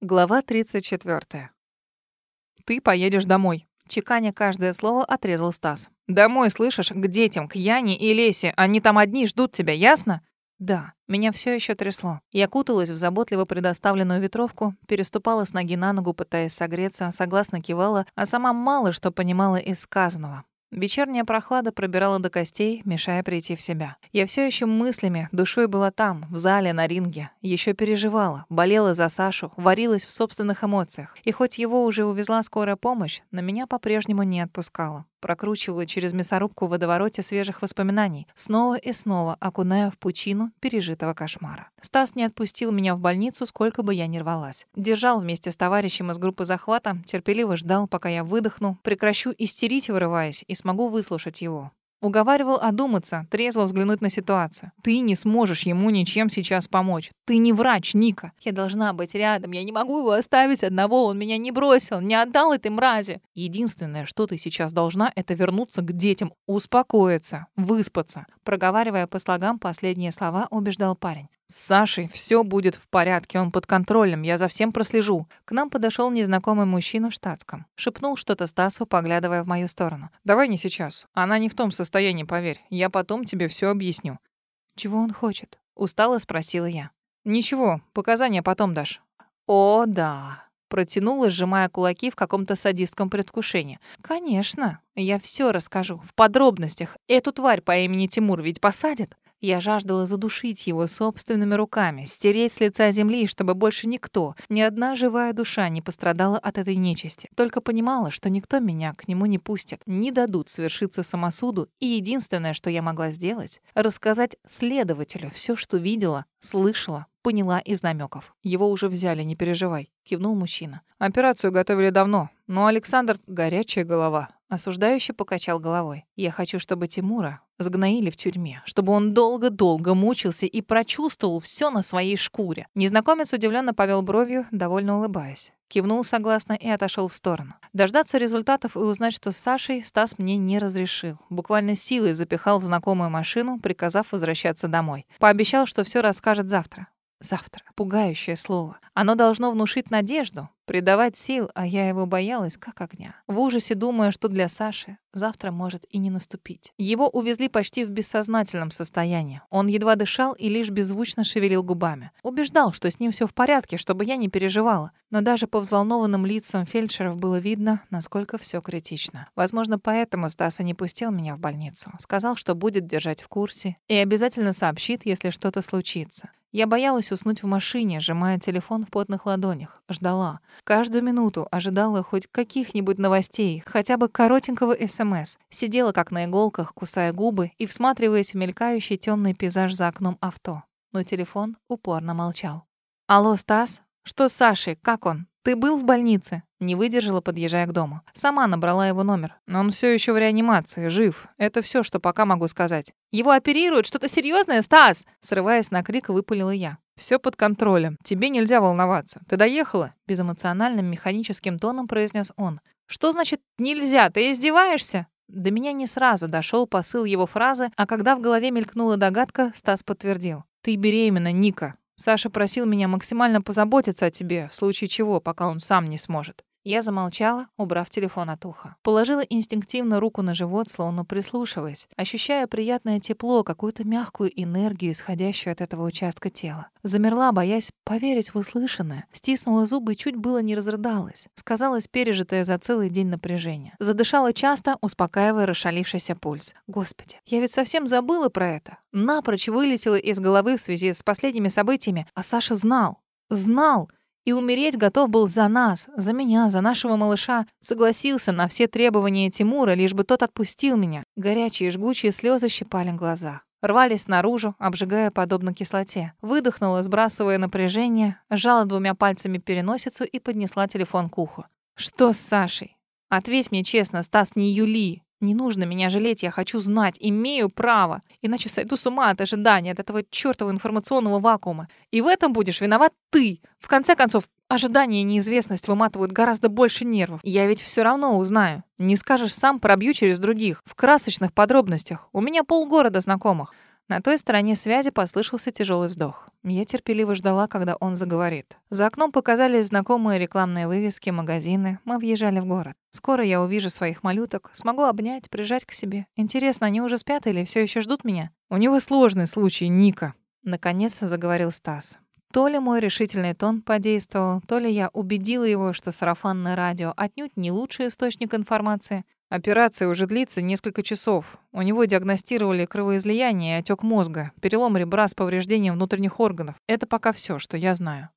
Глава 34. «Ты поедешь домой», — чеканя каждое слово отрезал Стас. «Домой, слышишь? К детям, к Яне и Лесе. Они там одни ждут тебя, ясно?» Да, меня все еще трясло. Я куталась в заботливо предоставленную ветровку, переступала с ноги на ногу, пытаясь согреться, согласно кивала, а сама мало что понимала из сказанного. Вечерняя прохлада пробирала до костей, мешая прийти в себя. Я все еще мыслями, душой была там, в зале, на ринге. Еще переживала, болела за Сашу, варилась в собственных эмоциях. И хоть его уже увезла скорая помощь, на меня по-прежнему не отпускала. Прокручивала через мясорубку в водовороте свежих воспоминаний, снова и снова окуная в пучину пережитого кошмара. Стас не отпустил меня в больницу, сколько бы я ни рвалась. Держал вместе с товарищем из группы захвата, терпеливо ждал, пока я выдохну, прекращу истерить, вырываясь, и смогу выслушать его. Уговаривал одуматься, трезво взглянуть на ситуацию. Ты не сможешь ему ничем сейчас помочь. Ты не врач, Ника. Я должна быть рядом. Я не могу его оставить одного. Он меня не бросил, не отдал этой мрази. Единственное, что ты сейчас должна, это вернуться к детям, успокоиться, выспаться. Проговаривая по слогам последние слова, убеждал парень. С Сашей все будет в порядке, он под контролем, я за всем прослежу. К нам подошел незнакомый мужчина в штатском. Шепнул что-то Стасу, поглядывая в мою сторону. Давай не сейчас. Она не в том состоянии, поверь. Я потом тебе все объясню. Чего он хочет? Устало спросила я. Ничего, показания потом дашь. О, да. Протянула, сжимая кулаки в каком-то садистском предвкушении. «Конечно, я все расскажу, в подробностях. Эту тварь по имени Тимур ведь посадят?» Я жаждала задушить его собственными руками, стереть с лица земли, чтобы больше никто, ни одна живая душа не пострадала от этой нечисти. Только понимала, что никто меня к нему не пустит, не дадут свершиться самосуду, и единственное, что я могла сделать, рассказать следователю все, что видела, слышала, поняла из намеков. Его уже взяли, не переживай, кивнул мужчина. Операцию готовили давно, но Александр горячая голова. Осуждающе покачал головой. Я хочу, чтобы Тимура сгноили в тюрьме, чтобы он долго-долго мучился и прочувствовал все на своей шкуре. Незнакомец удивленно повел бровью, довольно улыбаясь. Кивнул согласно и отошел в сторону. Дождаться результатов и узнать, что с Сашей, Стас мне не разрешил. Буквально силой запихал в знакомую машину, приказав возвращаться домой. Пообещал, что все расскажет завтра. Завтра. Пугающее слово. Оно должно внушить надежду, придавать сил, а я его боялась как огня. В ужасе думая, что для Саши завтра может и не наступить. Его увезли почти в бессознательном состоянии. Он едва дышал и лишь беззвучно шевелил губами. Убеждал, что с ним все в порядке, чтобы я не переживала. Но даже по взволнованным лицам фельдшеров было видно, насколько все критично. Возможно, поэтому Стаса не пустил меня в больницу. Сказал, что будет держать в курсе и обязательно сообщит, если что-то случится. Я боялась уснуть в машине, сжимая телефон в потных ладонях. Ждала. Каждую минуту ожидала хоть каких-нибудь новостей, хотя бы коротенького СМС. Сидела как на иголках, кусая губы и всматриваясь в мелькающий темный пейзаж за окном авто. Но телефон упорно молчал. «Алло, Стас? Что с Сашей? Как он? Ты был в больнице?» Не выдержала, подъезжая к дому. Сама набрала его номер. Но он все еще в реанимации, жив. Это все, что пока могу сказать. «Его оперируют? Что-то серьезное, Стас?» Срываясь на крик, выпалила я. Все под контролем. Тебе нельзя волноваться. Ты доехала?» Безэмоциональным механическим тоном произнес он. «Что значит «нельзя»? Ты издеваешься?» До меня не сразу дошел посыл его фразы, а когда в голове мелькнула догадка, Стас подтвердил. «Ты беременна, Ника. Саша просил меня максимально позаботиться о тебе, в случае чего, пока он сам не сможет. Я замолчала, убрав телефон от уха. Положила инстинктивно руку на живот, словно прислушиваясь, ощущая приятное тепло, какую-то мягкую энергию, исходящую от этого участка тела. Замерла, боясь поверить в услышанное. Стиснула зубы и чуть было не разрыдалась. Сказалось пережитое за целый день напряжение. Задышала часто, успокаивая расшалившийся пульс. Господи, я ведь совсем забыла про это. Напрочь вылетела из головы в связи с последними событиями, а Саша знал. Знал и умереть готов был за нас, за меня, за нашего малыша. Согласился на все требования Тимура, лишь бы тот отпустил меня. Горячие жгучие слезы щипали глаза. Рвались наружу, обжигая подобно кислоте. Выдохнула, сбрасывая напряжение, сжала двумя пальцами переносицу и поднесла телефон к уху. «Что с Сашей? Ответь мне честно, Стас, не Юли. Не нужно меня жалеть, я хочу знать, имею право. Иначе сойду с ума от ожидания, от этого чертового информационного вакуума. И в этом будешь виноват ты. В конце концов, ожидание и неизвестность выматывают гораздо больше нервов. Я ведь все равно узнаю. Не скажешь сам, пробью через других. В красочных подробностях. У меня полгорода знакомых. На той стороне связи послышался тяжелый вздох. Я терпеливо ждала, когда он заговорит. За окном показались знакомые рекламные вывески, магазины. Мы въезжали в город. Скоро я увижу своих малюток, смогу обнять, прижать к себе. Интересно, они уже спят или все еще ждут меня? У него сложный случай, Ника. Наконец заговорил Стас. То ли мой решительный тон подействовал, то ли я убедила его, что сарафанное радио отнюдь не лучший источник информации. Операция уже длится несколько часов. У него диагностировали кровоизлияние и отек мозга, перелом ребра с повреждением внутренних органов. Это пока все, что я знаю.